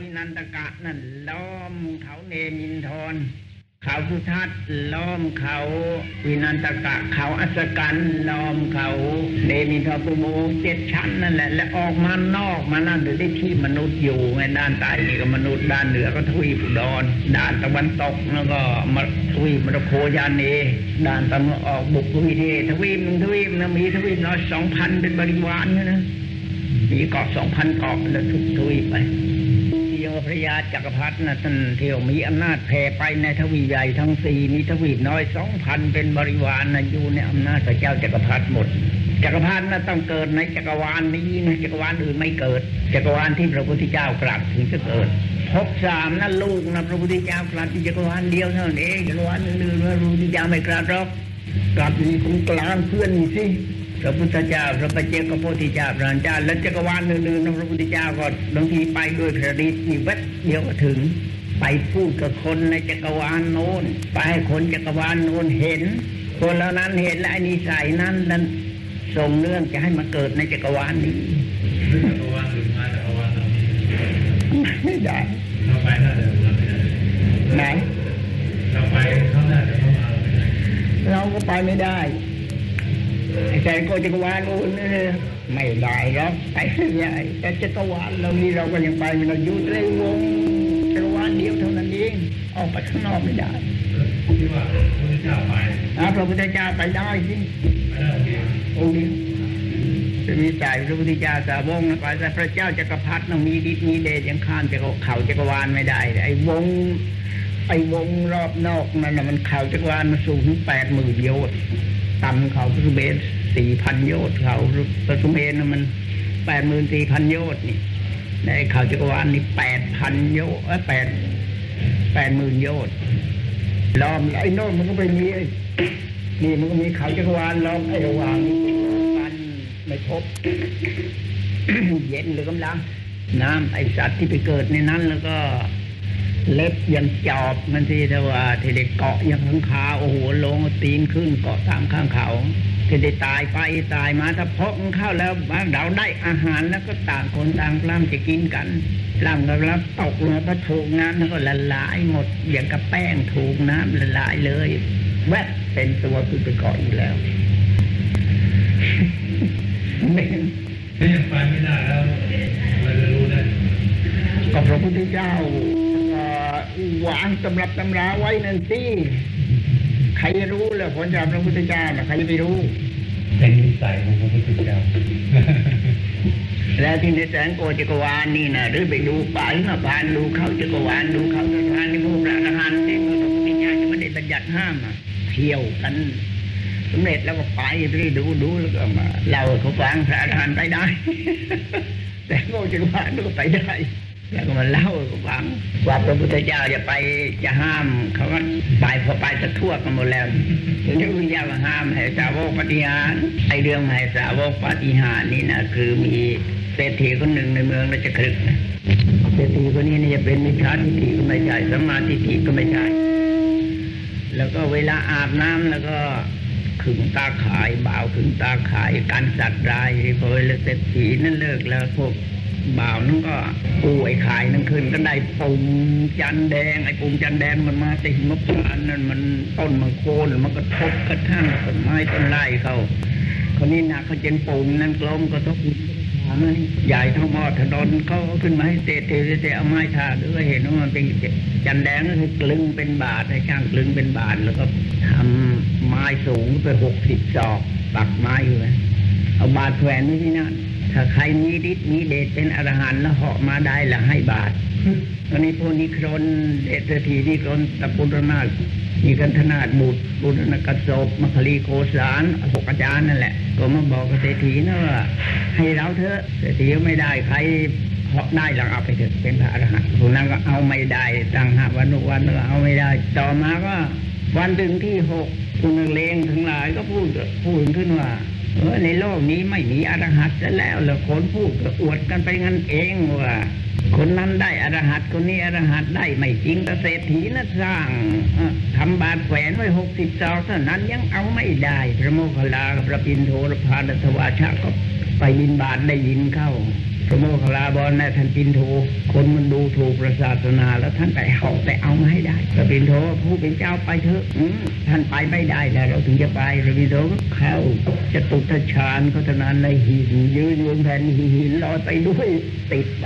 วินันตกะนั่นล้อมเขาเนมินทรเขาสุทัศน์ล้อมเขาวินันตกะ เขาอัศกันล้อมเขาเนมินทรปุโมเจ็ดชั้นนั่นแหละ และออกมานอกมานั่นหรือที่ที่มนุษย์อยู่ไงด้านใต้นี่ก็มนุษย์ด้านเหนือก็ทวีปดอุดรด้านตะวันตกแล้วก็มาทวีปมรโคยานเนด้านตะวันออกบุกทวีเททวีปทวีปนะมีทวีปน้อยสองพันเป็นบริวารนะมีเกาะสองพันเกาะแล้วทุกทวีปไป่พระยาจักรพรรดินะท่านเที่ยวมีอำนาจแผ่ไปในทวีใหญ่ทั้งสี่มีทวีน้อยสองพันเป็นบริวารนะอยู่ในอำนาจพระเจ้าจักรพรรดิหมด จักรพรรดินะต้องเกิดในจักรวาลนี้นะจักรวาลอื่นไม่เกิด จักรวาลที่พระพุทธเจ้ากลับถึงจะเกิดภพสามนั่นลูกนะพระพุทธเจ้ากลับที่จักรวาลเดียวเท่านั้นเองจักรวาลอื่นๆพระพุทธเจ้าไม่กลับหรอกกลับอยู่ตรงกลางเพื่อนสิ ระพุทธเจ้าพระปัจเจกโพธิเจ้าพระอรหันต์เจ้าและจักรวาลอื่นๆนะพระพุทธเจ้าก็บางทีไปด้วยพระฤทธิ์นี่แวบเดียวก็ถึง ไปพูดกับคนในจักรวาลโน้นไปให้คนจักรวาลโน้นเห็น คนเหล่านั้นเห็นและไอ้นิสัยนั้นนั้นส่งเรื่องจะให้มาเกิดในจักรวาลนี้จักรวาลอื่นมาจักรวาลเรานี้ไม่ได้เราไปน่าจะเราไม่ได้ไหนเราไปเขาน่าจะเข้ามาเราไม่ได้เราก็ไปไม่ได้ไอ้ แสนโกจักรวาลโน้นนี่ไม่ได้หรอกไปไม่ได้แต่จักรวาลเรานี่เราก็ยังไปไม่ได้อยู่ในวงจักรวาลเดียวเท่านั้นเองออกไปข้างนอกไม่ได้ที่ว่าพระพุทธเจ้าไปอาพระพุทธเจ้าไปได้สิไม่ได้เดียวองค์เดียวจะมีใจพระพุทธเจ้าสาวงนะไปแต่พระเจ้าจักรพรรดิต้องมีฤทธิ์มีเดชยังข้ามจักรเขาจักรวาลไม่ได้ ไอ้วง ไอ้วงรอบนอกนั่นนะมันเขาจักรวาลมันสูงถึงแปดหมื่นโยชน์ ต่ำเขาพระสุเมนสี่พันโยชน์เขาพระสุเมนนมันแปดหมื่นสี่พันโยชน์นี่ในเขาจักรวาลนี่แปดพันโยชน์เอ้ยแปดแปดหมื่นโยชน์ล้อมไอ้โน่นมันก็ไปมีนี่มันก็มีเขาจักรวาลล้อมไอ้ระหว่างกันไม่พบเย็นหรือกำลังน้ำไอสัตว์ที่ไปเกิดในนั้นแล้วก็ เล็บยังจอบมันที่แต่ว่าที่ได้เกาะยังข้างคาโอ้โหลงเอาตีนขึ้นเกาะตามข้างเขาที่ได้ตายไปตายมาถ้าพกมันเข้าแล้วเราได้อาหารแล้วก็ต่างคนต่างปล้ำจะกินกันปล้ำกันแล้วตกลงก็ถูกน้ำแล้วก็ละลายหมดอย่างกับแป้งถูกน้ำละลายเลย แวบเป็นตัวขึ้นไปเกาะอยู่แล้วไม่ถ้ายังไปไม่ได้แล้วเราจะรู้ได้ก็พระพุทธเจ้าเอ่อ วางตำรับตำราไว้นั่นสิใครจะรู้ล่ะผลจากพระพุทธเจ้าน่ะใครจะไปรู้ เป็นนิสัยของพระพุทธเจ้าแล้วที่ในแสงโกจักรวาลนี่นะหรือไปดูป่าหิมพานต์ดูเขาจักรวาลดูเขาจักรวาลนี่พวกพระอรหันต์เนี่ยพระพุทธเจ้าจะไม่ได้บัญญัติห้ามอะเที่ยวกันสำเร็จแล้วก็ไปไปดูดูแล้วก็มาเล่าให้เขาฟังพระอรหันต์ไปได้ แต่โกจักรวาลก็ไปได้ แล้วก็มาเล่าให้เขาฟัง ว่าพระพุทธเจ้าจะไปจะห้ามเขาก็ไปพอไปจะทั่วกันหมดแล้วถึงพระพุทธเจ้าห้ามให้สาวกปฏิหารไอเรื่องให้สาวกปฏิหารนี่นะคือมีเศรษฐีคนหนึ่งในเมืองราชคฤห์เศรษฐีคนนี้นี่จะเป็นมิจฉาทิฏฐิก็ไม่ใช่สัมมาทิฏฐิก็ไม่ใช่แล้วก็เวลาอาบน้ำแล้วก็ขึงตาขายบ่าวขึงตาขายการสัตว์รายพอเวลาเศรษฐีนั่นเลิกแล้วพวก บ่าวนั่นก็ป่วยขายนั่นคืนก็ได้ปุ่มจันแดงไอ้ปุ่มจันแดงมันมาติหิมพานนั่นมันต้นมันโคนมันก็ทบกระทั่งต้นไม้ต้นไร่เขาคนนี้หนักเขาเจนปุ่มนั่นกลมก็ทบใหญ่เท่าหม้อถนนเขาเอาขึ้นมาให้เตะเตะเตะเอาไม้ทาด้วยเห็นว่ามันเป็นจันแดงก็คือกลึงเป็นบาทให้ช่างกลึงเป็นบาทแล้วก็ทำไม้สูงไปหกสิบศอกปักไม้อยู่นะเอาบาทแขวนไว้ที่นั่น ถ้าใครมีฤทธิ์มีเดชเป็นอรหันต์แล้วเหาะมาได้ละให้บาทตอนนี้พวกนิครนเดชเศรษฐีนิครนตะปุรนาถมีกันธนาถบุตรบุตรนกสบมัคคลีโกสารหกอาจารย์นั่นแหละ ก็มาบอกเศรษฐีนะว่าให้เราเถอะเศรษฐีไม่ได้ใครเหาะได้เราเอาไปเถอะเป็นพระอรหันต์พวกนั้นก็เอาไม่ได้ตั้งหาวันวันก็เอาไม่ได้ ต่อมาก็วันถึงที่หกคุณนักเลงทั้งหลายก็พูดพูดขึ้นว่า เออในโลกนี้ไม่มีอรหัตจะแล้วแล้วคนพูดก็อวดกันไปงั้นเองว่าคนนั้นได้อรหัตคนนี้อรหัตได้ไม่จริงแต่เศรษฐีนะสร้างเอ่อทำบาทแขวนไว้หกสิบจอกเท่านั้นยังเอาไม่ได้ พระโมคคัลลาพระปินโทรพาดัทวาชะก็ไปบินบาทได้ยินเข้า พระโมคคัลลาบอลนะท่านปินโทคนมันดูถูกพระศาสนาแล้วท่านไปเอาไปเอามาให้ได้ พระปินโทผู้เป็นเจ้าไปเถอะอื ท่านไปไม่ได้แล้วเราถึงจะไปพระปินโทก็เข้าจะตุตฌานเขาเท่านในหินยืนยู่บนแผ่นหินลอยไปด้วยติดไป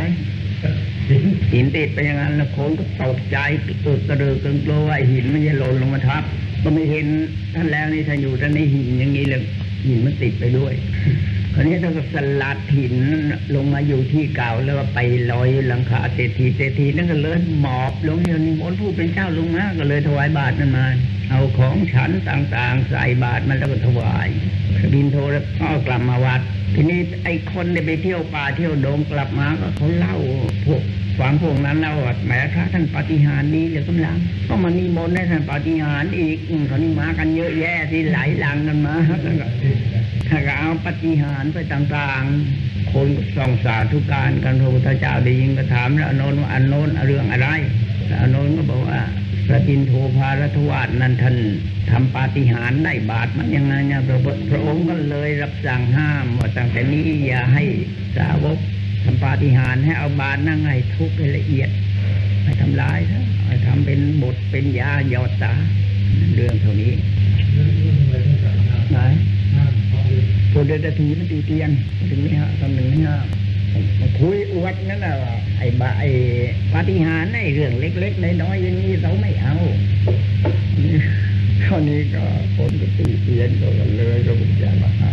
หินติดไปอย่างนั้นแล้วคนก็ตกใจตกกระเดือกกลัวว่าหินมันจะหล่นลงมาทับ ก็ไม่เห็นท่านแล้วนี่ท่านอยู่ท่านในหินอย่างนี้เลยหินมันติดไปด้วยคราวนี้ท่านก็สลัดหินลงมาอยู่ที่เก่าแล้วก็ไปลอยหลังคาเศรษฐีเศรษฐีนั่นก็เลยหมอบลงเนี่ยนิมนผู้เป็นเจ้าลงมาก็เลยถวายบาตรนั่นมา เอาของฉันต่างๆ ใส่บาตรมันแล้วก็ถวายบินโทแล้วก็กลับมาวัด ทีนี้ไอ้คนได้ไปเที่ยวป่าเที่ยวดงกลับมาก็เขาเล่าพวกฝังพวกนั้นเล่าว่าแหมพระท่านปฏิหาริย์ดีเหลือกำลังก็มานิมนต์ให้ท่านปฏิหารอีกเขานี่มากันเยอะแยะที่ไหลหลังกันมาถ้าก็เอาปฏิหารไปต่างๆ คนส่องสาธุการกันพระพุทธเจ้าได้ยินก็ถามแล้วอนนท์ว่าอนนท์เรื่องอะไรอนนท์ก็บอกว่า ระจินโทภารทวาสนั้นท่านทำปาฏิหาริย์ได้บาตรมันยังไงเนี่ยพระพุทธพระองค์ก็เลยรับสั่งห้ามว่าตั้งแต่นี้อย่าให้สาวกทำปาฏิหาริย์ให้เอาบาตรนั่งให้ทุกข์ให้ละเอียดไม่ทำลายนะให้ทำเป็นบทเป็นยาหยอดตาเรื่องเท่านี้ไหนพูดเดนทีมันตีเตียนถึงนี่ฮะตอนหนึ่งนี่ฮะมา คุยอวดนั่นแหละว่าไอ้บาไอ้ปาฏิหาริย์ไอ้เรื่องเล็กๆน้อยๆอย่างนี้เราไม่เอาข้อนี้ก็คนก็ตีเตียนก็เลยก็บุญญามาหา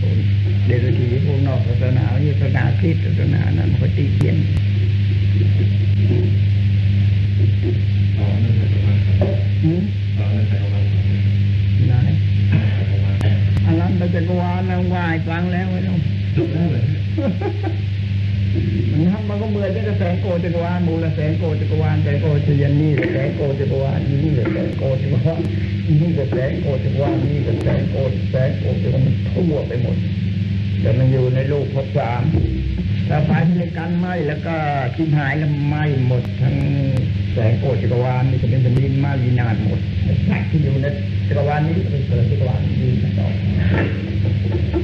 คนเดนทีพวกนอกศาสนาศาสนาคริสต์ศาสนานั้นมันก็ตีเตียนอืมไหนอันนั้นเราจะกวานนางวายฟังแล้วไว้ต้องมั นทำมันก็เหมือนกับแสงโกจักรวาลมูลแสงโกจักรวาลแสงโกชยันนี่แสงโกจักรวาลนี่แสงโกจักรวาลนี่ก็แสงโกจักรวาลนี่ก็แสงโกแสงโกจักรวาลมันทั่วไปหมดแต่มันอยู่ในลูกภพสามถ้าไฟในกันไหม้แล้วก็ทิ้งหายแล้วไหม้หมด ทั้งแสงโกจักรวาลนี่จะเป็นสมินไหม้วินาศหมดสัตว์ที่อยู่ในจักรวาลนี้เป็นเกิดจักรวาลนี้ต่อ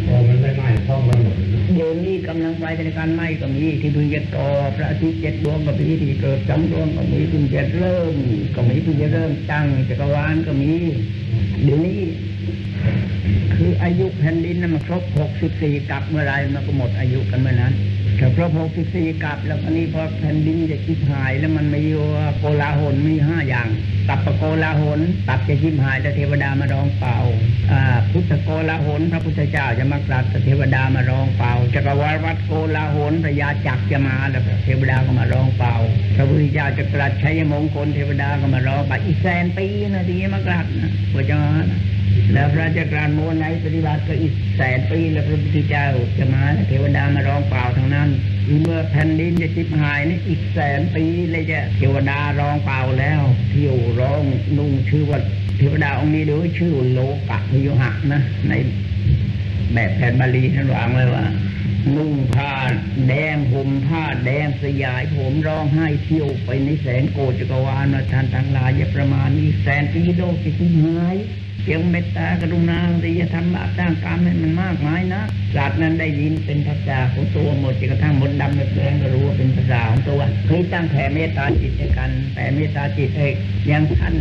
พอมันไม่ไหม้ท้องมันหมดเดี๋ยวนี้กำลังไฟในการไหม้ก็มีที่เพิ่งจะก่อพระอาทิตย์เจ็ดดวงก็มีที่เกิดสองดวงก็มีเพิ่งจะเริ่ม ก็มีเพิ่งจะเริ่มตั้งจักรวาลก็มี เดี๋ยวนี้ คืออายุแผ่นดินนั้นมันครบหกสิบสี่กับเมื่อไรมันก็หมดอายุกันเมื่อนั้น ถ้าครบหกสิบสี่กับแล้วก็นี้พอแผ่นดินจะคิดหายแล้วมันมีว่าโกลาหลมีห้าอย่าง ตับปะโกลาหลตับจะชิมหายแต่เทวดามาร้องเป่าอ่าพุทธโกลาหลพระพุทธเจ้าจะมากราบแต่เทวดามาร้องเป่าจักรวาลวัดโกลาหลพระยาจักรจะมาแล้วเทวดาก็มาร้องเป่าพระพุทธเจ้าจะกราบชัยมงคลเทวดาก็มาร้องเป่าอีกแสนปีนะทีนี้มากราบนะพระเจ้านะ แล้วพระจักรานโมนไหนปฏิบัติก็อีกแสนปีแล้วพระพุทธเจ้าจะมาเทวดามาร้องเปล่าทั้งนั้นเมื่อแผ่นดินจะจิบหายนี่อีกแสนปีเลยจะเทวดาร้องเปล่าแล้วเที่ยวร้องนุ่งชื่อว่าเทวดาองค์นี้ด้วยชื่อโลกะพยุหะนะ ในแบบแผ่นบาลีท่านวางไว้ว่านุ่งผ้าแดงห่มผ้าแดงสยายผมร้องไห้เที่ยวไปในแสงโกจักรวาลว่าท่านทั้งหลายอย่าประมาณนี้แสนปีโลกจะทิ้งหาย เพียงเมตตากรุณาที่จะทำบาปสร้างกรรมให้มันมากมายนะสัตว์นั้นได้ยินเป็นภาษาของตัวหมดจนกระทั่งมดดำแดงก็รู้ว่าเป็นภาษาของตัวเคยตั้งแผ่เมตตาจิตให้กันแผ่เมตตาจิตให้ยังท่าน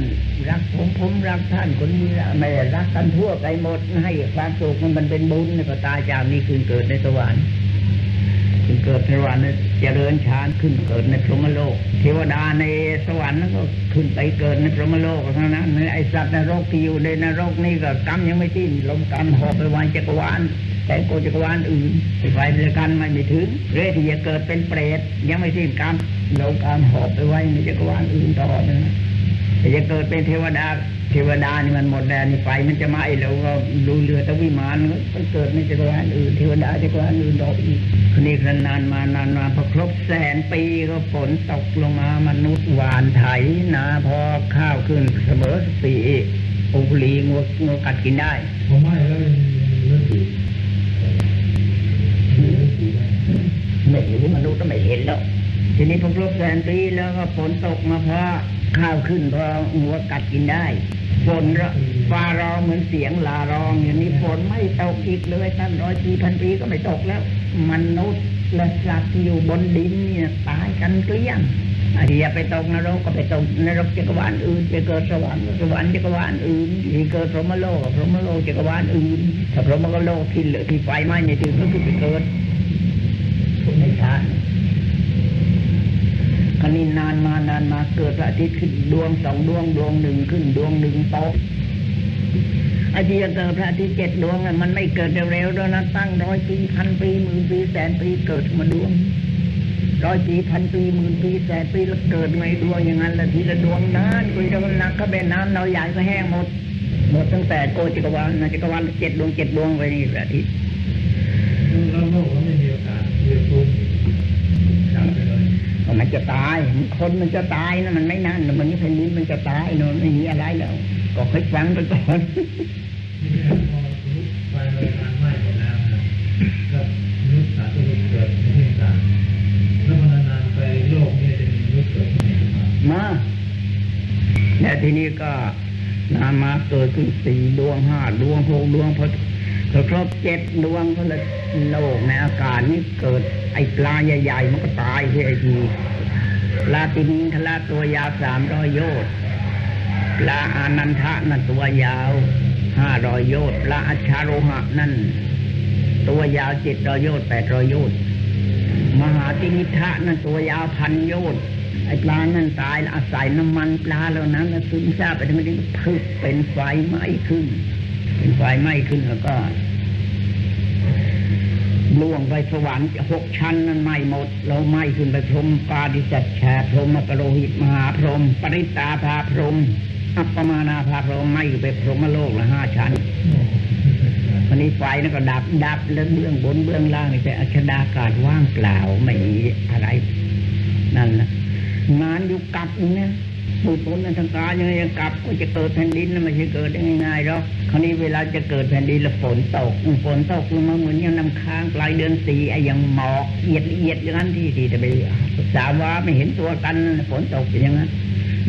รักผมผมรักท่านคนนี้ไม่รักกันทั่วไปหมดให้ความสุขมันเป็นบุญก็ตายจากนี้คืนเกิดในสวรรค์ เกิดในสวรรค์เจริญฌานขึ้นเกิดในพรหมโลก เทวดาในสวรรค์นั้นก็ขึ้นไปเกิดในพรหมโลกทั้งนั้นไอสัตว์นรกที่อยู่ในนรกนี่ก็กรรมยังไม่สิ้นลมกรรมหอบไปวานจักรวาลแต่โกจักรวาลอื่นไปไฟบริการไม่ไม่ถึงเรื่อที่จะเกิดเป็นเปรตยังไม่สิ้นกรรมลมกรรมหอบไปไว้ในจักรวาลอื่นต่อไปนะแต่จะเกิดเป็นเทวดา เทวดานี่มันหมดแล้วนี่ไฟมันจะไหม้แล้วก็ดูเรือตะวิมานมันเกิดในจักรวาลอื่นเทวดาจักรวาลอื่นต่ออีกคนนี้นานมานานมาพอครบแสนปีก็ฝนตกลงมามนุษย์หวานไถนาพอข้าวขึ้นเสมอสีองคุลีงูงูกัดกินได้พอไม้แล้วเลือดดีเลือดดีได้ไม่เห็นมนุษย์ก็ไม่เห็นแล้วทีนี้พอครบแสนปีแล้วก็ฝนตกมาพอข้าวขึ้นพอหัวกัดกินได้ ฝนระฟ้าร้องเหมือนเสียงลาร้องอย่างนี้ฝนไม่ตกอีกเลยท่านร้อยปีพันปีก็ไม่ตกแล้ว มนุษย์และสัตว์ที่อยู่บนดินเนี่ยตายกันเกลี้ยงอ้ที่จะไปตกนรกก็ไปตกนรกจักรวาลอื่นไปเกิดสวรรค์สวรรค์จักรวาลอื่นที่เกิดพรหมโลกพรหมโลกจักรวาลอื่นถ้าพรหมโลกที่เหลือที่ไฟไหม้ในที่ก็คือไปเกิดทุกในชาติ นนี้นานมานานมาเกิดพระอาทิตย์ขึ้นดวงสองดวงดวงหนึ่งขึ้นดวงหนึ่งตกอ้ที่จะเกิดพระอาทิตย์เจ็ดดวงมันไม่เกิดเร็วๆด้วยนะตั้งร้อยปีพันปีหมื่นปีแสนปีเกิดมาดวงร้อยปีพันปีหมื่นปีแสนปีแล้วเกิดมาดวงอย่างนั้นละทีละดวงนานคุยดวงหนักก็เป็นน้ำเราใหญ่ก็แห้งหมด หมดตั้งแต่โกจักวานะจักวาลเจ็ดดวงเจ็ดดวงไปนี่พระอาทิตย์ จะตาย คนมันจะตายนะมันไม่นานนะมันนี่แผ่นดินมันจะตายเนอะไม่มีอะไรแล้ว ก็ค่อยฟังไปก่อนนี่แหละพอรู้ไฟเลยทางไหม้หมดแล้วนะก็มนุษย์สาธุเกิดในที่ต่างแล้วพอนานๆไปโลกนี้จะมีมนุษย์เกิดที่ไหนบ้างมาแล้วทีนี้ก็นามาเกิดขึ้นสี่ดวงห้าดวงหกดวงพอพอครบเจ็ดดวงก็เลยโลกในอากาศนี่เกิดไอ้ปลาใหญ่ๆมันก็ตายที่ไอ้ที ปลาตินทะลาตัวยาวสามร้อยโยชน์ปลาอานันทะนั่นตัวยาวห้าร้อยโยชน์ปลาอัชาโรหะนั่น ตัวยาวเจ็ดร้อยโยชน์แปดร้อยโยชน์มหาตินิทะนั่นตัวยาวพันโยชน์ไอปลานั่นตายอาศัยน้ำมันปลาเหล่านั้นแล้วซึมซาบไปทั้งนี้พึบเป็นไฟไหม้ขึ้น เป็นไฟไหม้ขึ้นแล้วก็ ล่วงไปสวรรค์หกชั้นนั้นไม้หมด เราไม้ขึ้นไปพรมปาดิสัจฉาพรหมกโรหิตมหาพรหมปริตาภาพรหมอัปปมานาภาพรหมไม้ไปพรมโลกละห้าชั้นวันนี้ไฟนั่นก็ดับดับแล้วเบื้องบนเบื้องล่างนี่แต่อัชดากาศว่างเปล่าไม่มีอะไร นั่นนะงานอยู่กับเนี่นะ ปุถุชนทางการยังไงกลับก็จะเกิดแผ่นดินนะไม่ใช่เกิดได้ง่ายๆหรอกคราวนี้เวลาจะเกิดแผ่นดินแล้วฝนตกฝนตกลงมาเหมือนยังน้ำค้างปลายเดือนสี่ไอ้ยังหมอกเอียดเอียดอย่างนั้นที่ที่จะไปศึกษาว่าไม่เห็นตัวกันฝนตกอย่างนั้น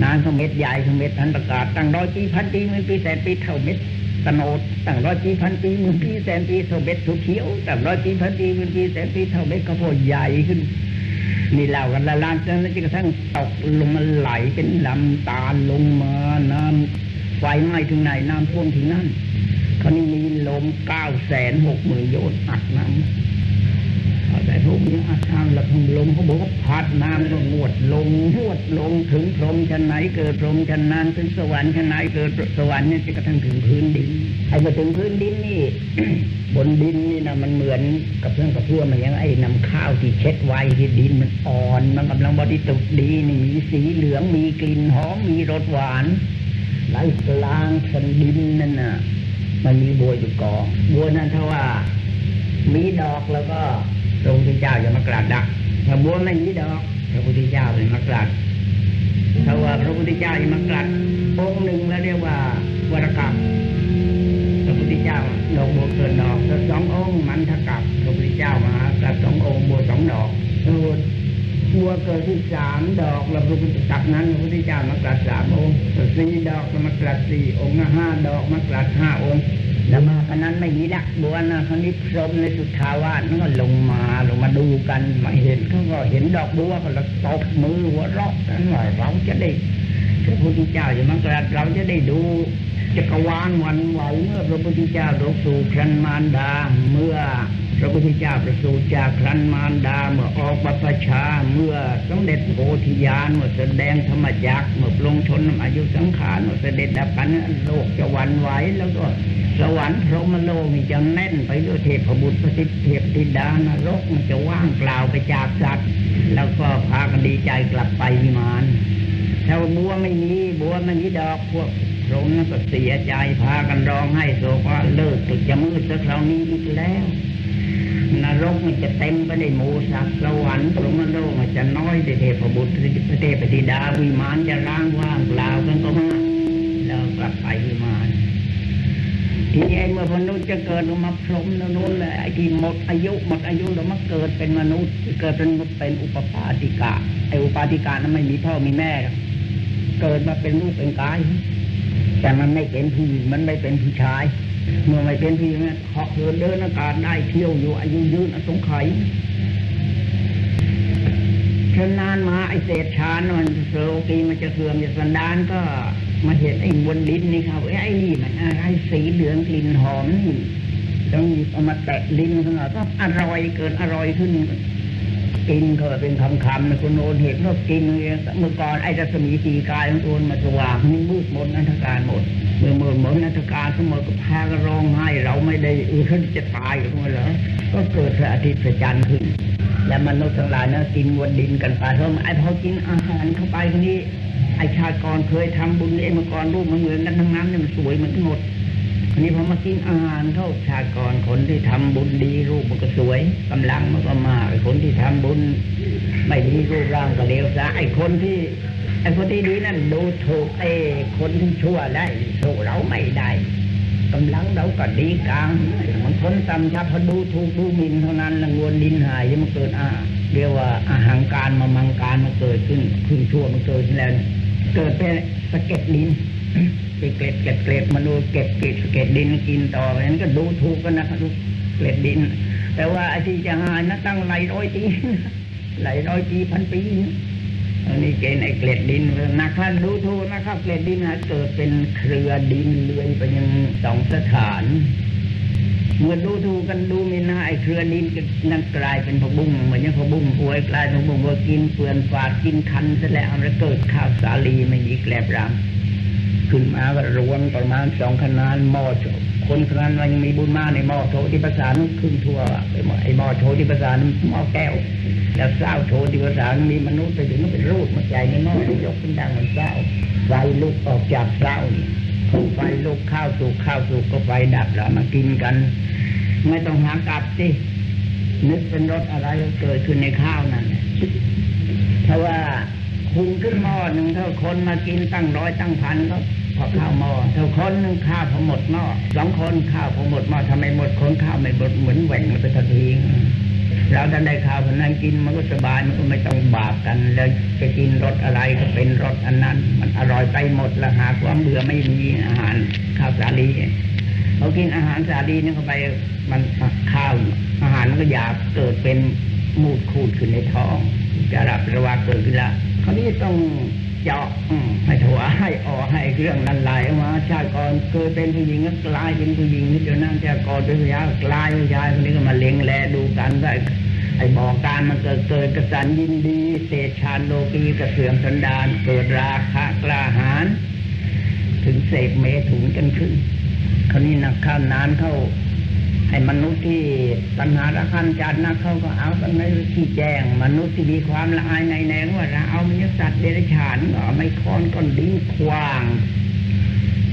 นานเขาเม็ดใหญ่เขาเม็ดทันประกาศตั้งร้อยปีพันปีหมื่นปีแสนปีเท่าเม็ดตโนดตั้งร้อยปีพันปีหมื่นปีแสนปีเท่าเบ็ดสุเขียวตั้งร้อยปีพันปีหมื่นปีแสนปีเท่าเบ็ดข้าวโพดใหญ่ขึ้น นี่เล่ากันละลานจนจนกระทั่งตกลงมาไหลเป็นลำตาลลงมาน้ำไฟไหม้ถึงไหนน้ำท่วมถึงนั่นคราวนี้มีลมเก้าแสนหกหมื่นโยนอัดน้ำแต่พวกนี้อัดน้ำแล้วพงลมเขาบอกว่าพัดน้ำก็งวดลงงวดลงถึงพรมชั้นไหนเกิดพรมชั้นนั้นถึงสวรรค์ชั้นไหนเกิดสวรรค์เนี่ยจะกระทั่งถึงพื้นดิน ไอ้มาถึงพื้นดินนี่ บนดินนี่นะมันเหมือนกับเพื่อนกับเพื่อนมันยังไอ้นำข้าวที่เช็ดไว้ที่ดินมันอ่อน มันกำลังบริสุทธิ์ดีนี่มีสีเหลืองมีกลิ่นหอมมีรสหวานไหลกลางแผ่นดินนั่นน่ะ มันมีบัวอยู่กองบัวนั้นถ้าว่า มีดอกแล้วก็พระพุทธเจ้าจะมากราดดักถ้าบัวไม่มีดอกพระพุทธเจ้าจะมากราดถ้าว่าพระพุทธเจ้าจะมากราดองค์หนึ่งแล้วเรียกว่าวรกรรม ดอกบัวเกินดอกแล้วสององค์มันทกับพระพุทธเจ้ามากับสององค์บัวสองดอกบัวบัวเกิดที่สามดอกแล้วพระพุทธกับนั้นพระพุทธเจ้ามากราดสามองค์สี่ดอกมากราดสี่องค์ห้าดอกมากราดห้าองค์แล้วมาคนนั้นไม่มีละบัวนะคนนี้พรมในสุทาวาสนั่นก็ลงมาลงมาดูกันมาเห็นเขาก็เห็นดอกบัวก็แล้วตบมือหัวเราะกันว่าเราจะได้พระพุทธเจ้าจะมากราดเราจะได้ดู จักรวาลวันไหวเมื่อพระพุทธเจ้าลงสู่ครันมารดา เมื่อพระพุทธเจ้าประสูติจากครันมารดาเมื่อออกบัพชาเมื่อสมเด็จโพธิญาณเมื่อแสดงธรรมจักเมื่อปลงชนอายุสังขารเมื่อเสด็จดับกันโลกจะหวันไหวแล้วก็สวรรค์พรหมโลกนี่จะแน่นไปด้วยเทพบุตรพระสิทธิเทพธิดานรกมันจะว่างเปล่าไปจากสัตว์ แล้วก็พากันดีใจกลับไปวิมานถ้าบัวไม่มีบัวไม่มีดอกพวก รหมก็เสียใจพากันร้องให้โศกว่าเลิกตึกจะมืดสักคราวนี้อีกแล้วนรกมันจะเต็มไปด้วยหมูสัตว์สวรรค์พรหมโลกมันจะน้อยด้วยเทพบุตรเทพธิดาวิมานจะร่างว่างเปล่ากันก็มากแล้วกลับไปวิมานทีนี้ไอ้เมื่อมนุษย์จะเกิดมาพรหมแล้วนู้นแหละไอ้ที่หมดอายุหมดอายุแล้วมาเกิดเป็นมนุษย์เกิดเป็นเป็นอุปปาติกะไอ้อุปาติกะนั้นไม่มีพ่อมีแม่เกิดมาเป็นลูกเป็นกาย แต่มันไม่เป็นผู้หญิงมันไม่เป็นผู้ชาย เมื่อไม่เป็นผู้หญิงเนี่ยเหาะเหินเดินอากาศได้เที่ยวอยู่อายุยืนอสงไขยชนานมาไอเศษชานมันโลกีมันจะเสื่อมจะสันดานก็มาเห็นไอ้บนดินนี่ครับไอ้นี่มันอะไรสีเหลืองกลิ่นหอมนี่ต้องเอามาแตะลิ้นขาหน่อยก็อร่อยเกินอร่อยขึ้น กินเขาเป็นคำคำนะคุณโอนเห็นก็กินเเมื่อก่อนไอ้รัศมีสีกายของโอนมาสว่างนี่มืดมนอันธการหมด เมื่อเมื่อหมดอันธการเสมอก็พากันร้องไห้เราไม่ได้เออจะตายกันหมเหรอก็เกิดพระอาทิตย์พระจันทร์ขึ้น และมนุษย์ทั้งหลายนะกินวนดินกันไปเพราะไอ้พอกินอาหารเข้าไปคนนี้ไอ้ชาติก่อนเคยทำบุญไอ้เมื่อก่อนรูปมันเหมือนกันทั้งนั้นเนี่ยมันสวยเหมือนหมด นี้พอมากินอาหารเข้าชาติก่อนคนที่ทำบุญดีรูปมันก็สวยกำลังมันก็มากคนที่ทำบุญ ไม่ดีรูปร่างก็เลวซะไอ้คนที่ไอ้คนที่ดีนั่นดูถูกไอ้คนที่ชั่วได้สู้เราไม่ได้กำลังเราก็ดีกลางมันคนตำชับพอดูถูกดูหมิ่นเท่านั้นละงวนดินหายยังมันเกิดอาเรียกว่าอาหังการมามังการมาเกิดขึ้นขึ้นชั่วมันเกิดขึ้นแล้วเนี่ยเกิดเป็นสะเก็ดดิน ไปเกล็ดเกล็ดเกล็ดมาดูเก็บเกล็ดเกล็ดดินกินต่อไปนั้นก็ดูถูกกันนะครับดูเกล็ดดิน แต่ว่าไอ้ที่จะหายนะตั้งหลายร้อยปีหลายร้อยปีพันปีนะอันนี้เกณฑ์ไอ้เกล็ดดินนะครับดูถูกนะครับ เกล็ดดินนะเกิดเป็นเครือดินเลือยไปยังสองสถานเมื่อดูถูกกันดูมินะไอ้เครือดินก็นั่นกลายเป็นผักบุ้งเหมือนอย่างผักบุ้งป่วยกลายเป็นผักบุ้งว่ากินเปลือนฝาดกินคันซะแล้วแล้วเกิดข้าวสาลีไม่มีแกลบราม ขึ้นมาก็รวมประมาณสองขนานหม้อโถคนขนาดมันยังมีบุญมากในหม้อโถที่ประสานขึ้นทั่วไปหมดไอ้หม้อโถที่ประสานหม้อแก้ว แล้วเศร้าโถที่ประสานมีมนุษย์ไปถึงก็เป็นรูปมาใจในหม้อยกขึ้นดังเหมือนเศร้าไฟลุกออกจากเศร้านี่พอไฟลุกข้าวสุกข้าวสุกก็ไฟดับแล้วมากินกัน ไม่ต้องหากลับสินึกเป็นรสอะไรก็เกิดขึ้นในข้าวนั่นเพราะว่าคุงขึ้นหม้อหนึ่งเท่าคนมากินตั้งร้อยตั้งพันก็ พอข้าวหม้อเท่าคนนึงข้าวพอหมดหม้อสองคนข้าวพอหมดหม้อทำไมหมดคนข้าวไม่หมดเหมือนแหว่งไปทันทีเราถ้าได้ข้าวคนนั้นกินมันก็สบายมันก็ไม่ต้องบาปกัน แล้วจะกินรสอะไรก็เป็นรสอันนั้น มันอร่อยไปหมดละหาความเบื่อไม่มีอาหารข้าวสาลีเขากินอาหารสาลีนี่เข้าไปมันข้าวอาหารมันก็อยากเกิดเป็นมูดคูดขึ้นในท้องจะรับระวาเกิดขึ้นละคราวนี้ต้อง จาะอืมให้ถวาให้ออกให้เรื่องนั้นไหลออกมาชาติก่อนเคยเป็นผู้หญิงก็กลายเป็นผู้หญิงนี่จนนั่งชาติก่อนเป็นผู้ชายกลายเป็นผู้ชายคนนี้ก็มาเลี้ยงแลดูกันได้ไอ้บอกการมันเกิดเกิดกระสันยินดีเศษชานโลกีกระเสื่อมสันดานเกิดราคะกล้าหาญถึงเสพเมถุนกันขึ้นคราวนี้นักข้ามนานเข้า ให้มนุษย์ที่ปัญหาระคันจัดนักเขาก็เอากันในที่แจ้ง มนุษย์ที่มีความละอายในแนงว่าเราเอามันสัตว์เดรัจฉานก็ไม่ค้อนก้อนดินควาง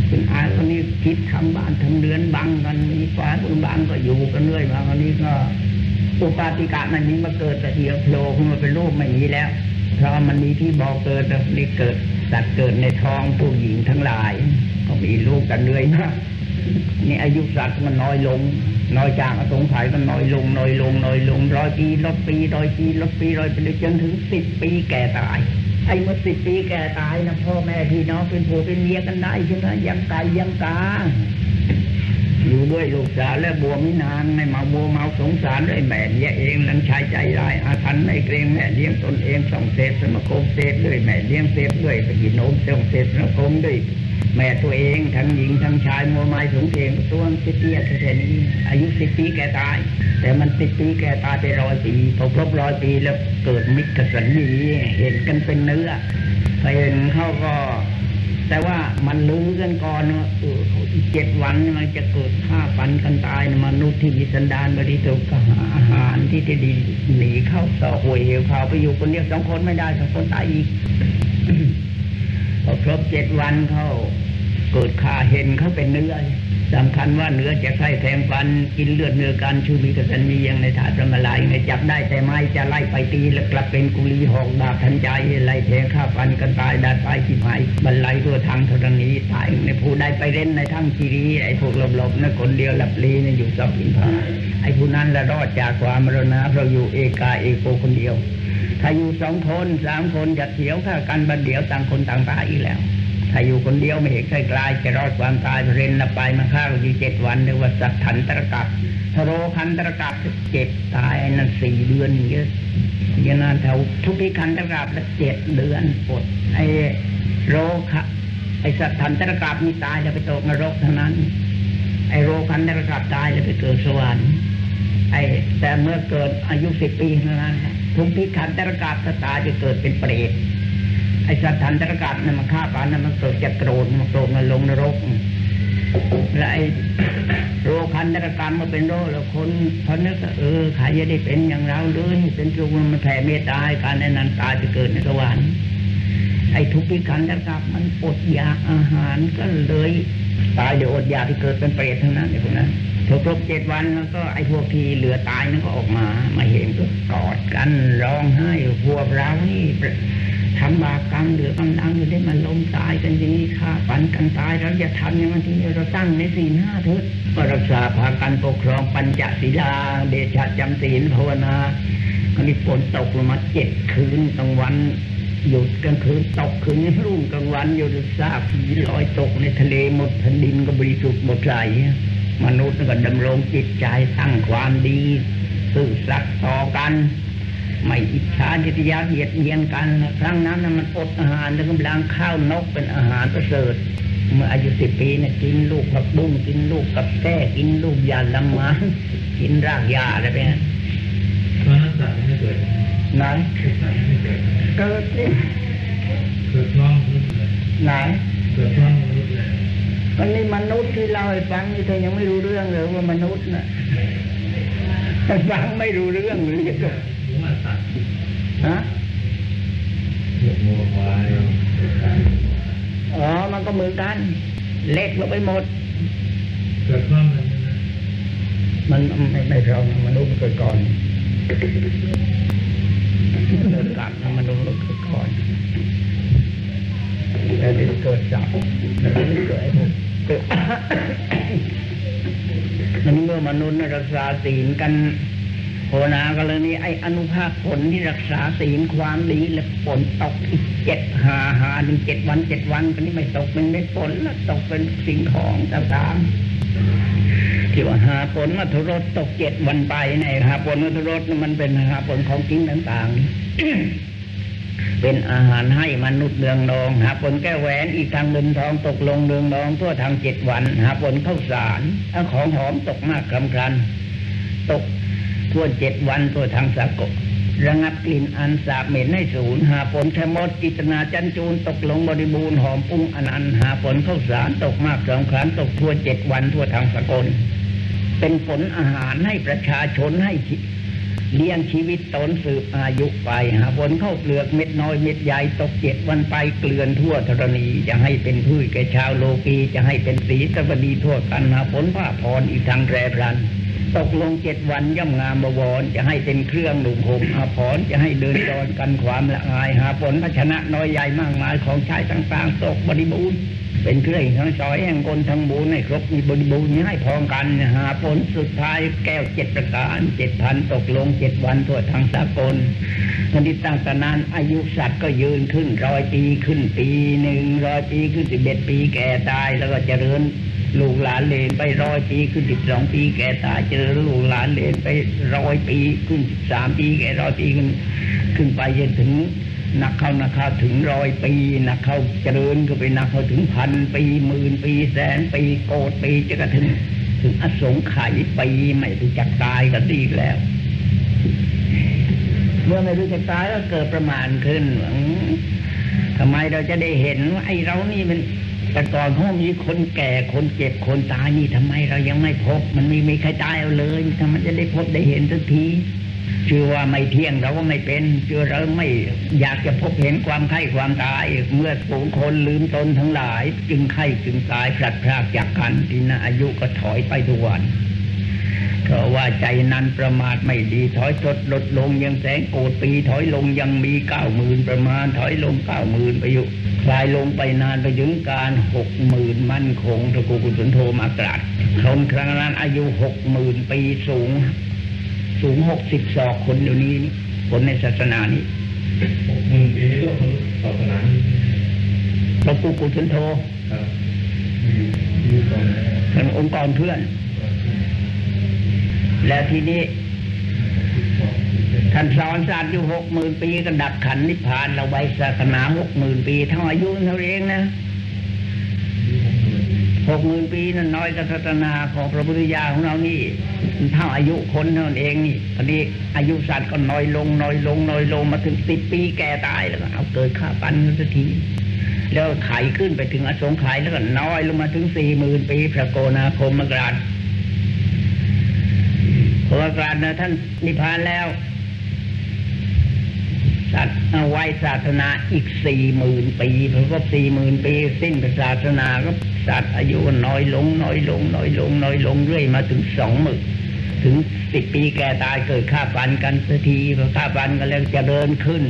คุณอายคนนี้คิดทำบ้านทำเรือนบังกันมีฟ้าบนบังก็อยู่กันเรื่อยมาคนนี้ก็อุปาติกะมันนี้มาเกิดแต่เดียวโผล่ขึ้นมาเป็นรูปไม่มีแล้ว เพราะมันมีที่บอกเกิดนี่เกิดสัตว์เกิดในท้องผู้หญิงทั้งหลาย ก็มีลูกกันเรื่อยนะนี่อายุสัตว์มันน้อยลง น้อยจากอสงไขยมันน้อยลงน้อยลงน้อยลงร้อยปีลดปีร้อยปีลดปีร้อยปีจนถึงสิบปีแก่ตายไอ้เมื่อสิบปีแก่ตายนะพ่อแม่พี่น้องเป็นผัวเป็นเมียกันได้ใช่ไหมยังไกลยังกา อยู่ด้วยลูกสาวและบัวม่นานไม่มาบัวเมาสงสารด้วยแม่เลี้ยเองลังชายใจร้ายอาถรรพ์ไม่เกรงแม่เลี้ยงตนเองส่องเสพสมคมเสพด้วยแม่เลี้ยงเสพด้วยไปกินนมส่องเสพสมคมด้วยแม่ตัวเองทั้งหญิงทั้งชายมัวไม้สงเกงตัวสิเตี้ยแค่นี้อายุสิบปีแก่ตาย แต่มันสิบปีแก่ตายไปร้อยปีพอครบร้อยปีแล้วเกิดมิตรสันนีเห็นกันเป็นเนื้อพอเห็นเขาก็ แต่ว่ามันรู้กันก่อนว่าเออเขาอีกเจ็ดวันมันจะเกิดฆ่าฟันกันตายนะมนุษย์ที่มีสันดานบริสุทธิ์ก็หาอาหารที่จะดีหนีเข้าต่อหวยเหวเขาไปอยู่คนเดียวสองคนไม่ได้สองคนตายอีกพอครบเจ็ดวันเขาเกิดข่าเห็นเขาเป็นเนื้อ สำคัญว่าเนื้อจะไส้แทงฟัน กินเลือดเนื้อกันชูมีกสันมียังในถาดสมลายไงจับได้แต่ไม้จะไล่ไปตีแล้วกลับเป็นกุลีหอกดาบทันใจไล่แทงฆ่าฟันกันตายดาดตายที่หายบรรลัยตัวทางธรณีตายในผู้ใดไปเล่นในทั้งคีรีไอ้พวกหลบๆนะคนเดียวหลับลีนะอยู่สองพินพาไอ้ผู้นั้นละรอดจากความมรณะเพราะอยู่เอกาเอโกคนเดียวถ้าอยู่สองคนสามคนจะเถียวฆ่ากันบันเดียวต่างคนต่างตายอีกแล้ว ถ้าอยู่คนเดียวไม่เห็นใครกลายจะรอดความตายเรนละไปมาฆ่ากันอยู่เจ็ดวันเรียกว่าสัตถันตรกับทโรคันตรกับเจ็บตายนนั้นสี่เดือนเยอะยานาแถวทุกพิคันตะกราบละเจ็ดเดือนอดไอโรคะไอสัตว์ทันตะกราบนี่ตายแล้วไปตกนรกเท่านั้น ไอโรคันตะกราบตายแล้วไปเกิดสวรรค์ไอแต่เมื่อเกิดอายุสิบปีเท่านั้นทุกพิคันตะกราบถ้าตายจะเกิดเป็นเปรต ไอสัตว์ทันตะกราบนั่นมันฆ่าปานนั้นมันเกิดจะโกรธมันโกรธมันลงนรกและไอโรคันตรกรรมมาเป็นโรคแล้วคนเขานึกเออใครจะได้เป็นอย่างเราหรือให้เป็นจุกมันแผ่เมตตาการในนั้นตายจะเกิดในสวรรค์ไอ้ทุกข์พิการตรกรรมมันอดอยากอาหารก็เลยตายเดี๋ยวอดอยากที่เกิดเป็นเปรตทั้งนั้นไอ้พวกนั้นพอครบเจ็ดวันแล้วก็ไอ้พวกที่เหลือตายนั้นก็ออกมา มาเห็นก็กอดกันร้องไห้พวกเรานี่ ทำบาปกรรมเหลือกำลังอยู่ได้มาล้มตายกันอย่างนี้ฆ่าฝันกันตายเราอย่าทำอย่างนั้นทีนี้เราตั้งในสี่ห้าเถิดก็รักษาพากันปกครองปัญจศีลา เดชะจำศีลภาวนาคราวนี้ฝนตกลงมาเจ็ดคืนกลางวันหยุดกลางคืนตกคืนนี้รุ่งกลางวันอยู่ซากผีลอยตกในทะเลหมดแผ่นดินก็บริสุทธิ์หมดใจมนุษย์ก็ดำรงจิตใจสร้างความดี ซื่อสัตย์ต่อกัน ไม่อิจฉาจิตยาเบียดเบียนกัน ครั้งนั้นน่ะมันอดอาหารแล้วกำลังข้าวนกเป็นอาหารประเสริฐเมื่ออายุสิบปีเนี่ยกินลูกผักบุ้งกินลูกกับแก้กินลูกยาละมานกินรากหญ้าอะไรไปนะตอนนั้นสัตว์ยังไม่เกิดนะไหนสัตว์ยังไม่เกิดนะเกิดนี่เกิดพร้อมมนุษย์เลยไหนเกิดพร้อมมนุษย์เลยวันนี้มนุษย์ที่เราให้ฟังนี่เธอยังไม่รู้เรื่องเลยว่ามนุษย์น่ะฟังไม่รู้เรื่องเลยก็ผมว่าสัตว์ ฮะพวกวัวควายอ๋อ มันก็เหมือนกัน เล็กลงไปหมด เกิดพร้อมกันใช่ไหมมันไม่ไม่พร้อมมนุษย์มันเกิดก่อนเกิดกลับนะมนุษย์มันเกิดก่อนแต่นี่เกิดจากแล้วนี่เกิดไอ้พวกเกิดมันเมื่อมนุษย์น่ะรักษาศีลกัน โหนากันเลยนี่ไอ้อนุภาคผลที่รักษาศีลความดีและฝนตกอีกเจ็ดหาหาหนึ่งเจ็ดวันเจ็ดวันก็นี่ไม่ตกเป็นเม็ดฝนแล้วตกเป็นสิ่งของต่างๆที่ว่าหาผลมัทรสตกเจ็ดวันไปในหาผลมัทรสมันเป็นหาผลของกินต่าง ๆ เป็นอาหารให้มนุษย์เดืองนองหาผลแก้วแหวนอีกทางเงินทองตกลงเดืองนองทั่วทางเจ็ดวันหาผลข้าวสารของหอมตกมากคำครันตก ทั่วเจ็ดวันทั่วทางสากลระงับกลิ่นอันสาบเหม็นให้สูญหาผลแคมดกิจนาจันจูนตกลงบริบูรณ์หอมปรุงอนันต์หาผลข้าวสารตกมากสองครั้งตกทั่วเจ็ดวันทั่วทางสกล เป็นผลอาหารให้ประชาชนให้เลี้ยงชีวิตตนสืบอายุไปหาผลเข้าวเปลือกเม็ดน้อยเม็ดใหญ่ตกเจ็ดวันไปเกลื่อนทั่วธรณีจะให้เป็นพืชแก่ชาวโลกีจะให้เป็นสีสวัสดีทั่วกันหาผลผ้าพรอีกทางแปรรัน ตกลงเจ็ดวันย่ำงามบวร จะให้เป็นเครื่องหนุ่มห่มอาภรจะให้เดินจรกันความละอายหาผลภาชนะน้อยใหญ่มากมายของใช้ต่างๆตกบริบูรณ์เป็นเครื่องทั้งซอยแห่งคนทั้งบูรณ์ให้ครบมีบริบูรณ์ให้พร้อมกันหาผลสุดท้ายแก้วเจ็ดประการเจ็ดพันตกลงเจ็ดวันทั่วทางสากลชนิดตั้งแต่นานอายุสัตว์ก็ยืนขึ้นร้อยปีขึ้นปีหนึ่งร้อยปีขึ้นสิบเอ็ดปีแก่ตายแล้วก็เจริญ ลูกหลานเลนไปร้อยปีขึ้นสิบสองปีแก่ตายเจริญลูกหลานเลนไปร้อยปีขึ้นสิบสามปีแก่ร้อยปีขึ้นขึ้นไปจนถึงนักเข้านักเข้าถึงร้อยปีนักเข้าเจริญก็ไปนักเข้าถึงพันปีหมื่นปีแสนปีโกดปีจะกระถึงถึงอสงไขยปีไม่รู้จักตายกันดีแล้ว เมื่อไม่รู้จักตายก็เกิดประมาณขึ้นทำไมเราจะได้เห็นว่าไอ้เรานี่มัน แต่ก่อนเขามีคนแก่คนเจ็บคนตายนี่ทำไมเรายังไม่พบ มันไม่มีใครตายเอาเลยทำไมจะได้พบได้เห็นสักทีชื่อว่าไม่เที่ยงเราก็ไม่เป็นชื่อเราไม่อยากจะพบเห็นความไข้ความตาย เมื่อฝูงคนลืมตนทั้งหลาย จึงไข้จึงตายพลัดพรากจากกันทีนะอายุก็ถอยไปทุกวันเพราะว่าใจนั้นประมาทไม่ดีถอยจดลดลงยังแสงโกดปีถอยลงยังมีเก้าหมื่นประมาณถอยลงเก้าหมื่นไปอยู่ คลายลงไปนานไปถึงการหกหมื่นมั่นคงตะกูกุศลโทมากราดคนครั้งนั้นอายุหกหมื่นปีสูง สูงหกสิบศอกคนเดี๋ยวนี้นี่คนในศาสนานี้หกหมื่นปีในโลกมนุษย์ศาสนานี้พระกูกุศลโทครับอยู่อยู่ตรงไหนเป็นองค์กรเพื่อน แล้วทีนี้ ท่านสอนศาสตร์อยู่หกหมื่นปีก็ดับขันนิพพานเราไว้ศาสนาหกหมื่นปีเท่าอายุเท่าเองนะหกหมื่นปีนั้นน้อยกับศาสนาของพระพุทธเจ้าของเรานี่เท่าอายุคนเท่านั้นเองนี่ตอนนี้อายุสัตว์ก็น้อยลงน้อยลงน้อยลงมาถึงสิบปีแก่ตายแล้วก็เอาเกิดข้าปันกันสักทีแล้วไขขึ้นไปถึงอสงไขยแล้วก็น้อยลงมาถึงสี่หมื่นปีพระโกนาคมกราชพระกราชนะท่านนิพพานแล้ว สัตว์ไว้ศาสนาอีกสี่หมื่นปีเพราะว่าสี่หมื่นปี สิ้นศาสนาก็สัตว์อายุน้อยลง น้อยลง น้อยลง น้อยลงเรื่อยมาถึงสองหมื่นถึงสิบปีแก่ตายเกิดฆ่าฟันกันสักทีพอฆ่าฟันกันแล้วจะเดินขึ้น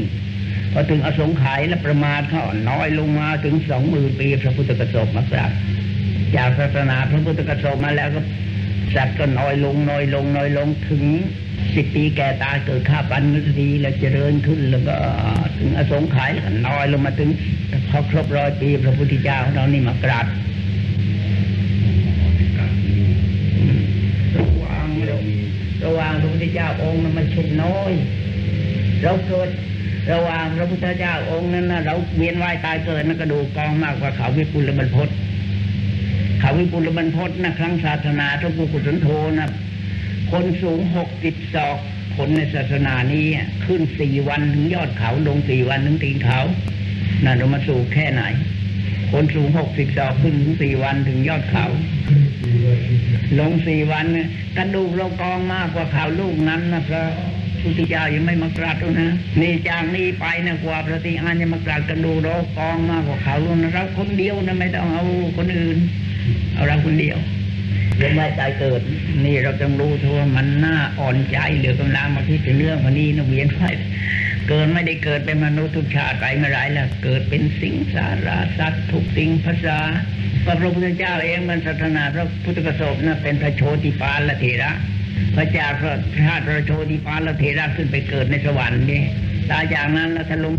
พอถึงอสงไขยและประมาทเขาน้อยลงมาถึงสองหมื่นปี พระพุทธกสบมากราบจากศาสนาพระพุทธกสบมาแล้วก็สัตว์ก็น้อยลงน้อยลงน้อยลงถึง สิบปีแก่ตายเกิดฆ่าปันนุสตีแล้วเจริญขึ้นแล้วก็ถึงอสงไขยน้อยลงมาถึงพอครบร้อยปีพระพุทธเจ้าของเรานี่มากราบระหว่างระหว่างพระพุทธเจ้าองค์นั้นมันเช่นน้อย เราเกิดระหว่างพระพุทธเจ้าองค์นั้นนะเราเวียนว่ายตายเกิดนั่นกระดูกกองมากกว่าเขาวิปุลบรรพตเขาวิปุลบรรพตนะครั้งศาสนาทกุกุศลโทนะ คนสูงหกสิบศอกคนในศาสนานี้ขึ้นสี่วันถึงยอดเขาลงสี่วันถึงตีนเขานั่นเรามาสู่แค่ไหน คนสูงหกสิบศอกขึ้นถึงสี่วันถึงยอดเขา ลงสี่วันกระดูกเรากองมากกว่าเขาลูกนั้นนะพระพุทธเจ้ายังไม่มากราดหรอกนะนี่จากนี้ไปนะกว่าพระติอานจะมากราดกระดูกเรากองมากกว่าเขาลูกนะเราคนเดียวนะไม่ต้องเอาคนอื่น เอาเราคนเดียวเรื่องไม่ตายเกิด นี่เราต้องรู้ทั่วามันน่าอ่อนใจเหลือกำลังมาคิดถึงเรื่องคนนี้นะเวียนไปเกิดไม่ได้เกิดเป็นมนุษย์ทุกชาติไปเมื่อไรล่ะเกิดเป็นสิงสาราสัตว์ทุกสิ่งภาษาพระพุทธเจ้าเองมันศาสนาพระพุทธกสบนะเป็นพระโชติปาลเถระพระจากพระชาติพระโชติปาลเถระขึ้นไปเกิดในสวรรค์นี่ตายจากนั้นแล้วทะลุ